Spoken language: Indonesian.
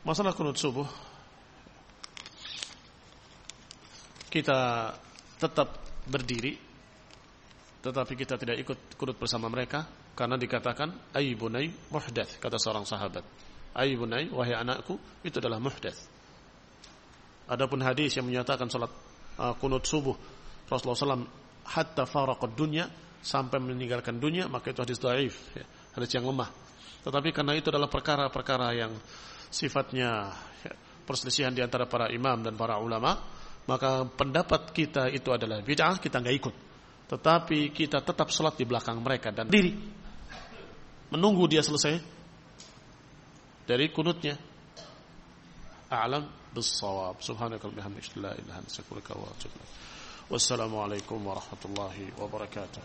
Masalah kunut subuh kita tetap berdiri tetapi kita tidak ikut kunut bersama mereka karena dikatakan aibunai muhdath kata seorang sahabat. Aibunai wahai anakku itu adalah muhdath. Adapun hadis yang menyatakan salat uh, kunut subuh Rasulullah SAW hatta faraqad dunya sampai meninggalkan dunia maka itu hadis dhaif ya, hadis yang lemah. Tetapi karena itu adalah perkara-perkara yang sifatnya ya, perselisihan di antara para imam dan para ulama, maka pendapat kita itu adalah bid'ah, kita nggak ikut. Tetapi kita tetap sholat di belakang mereka dan diri menunggu dia selesai dari kunutnya. A'lam astaghfiruka wa atubu ilaik. Wassalamualaikum warahmatullahi wabarakatuh.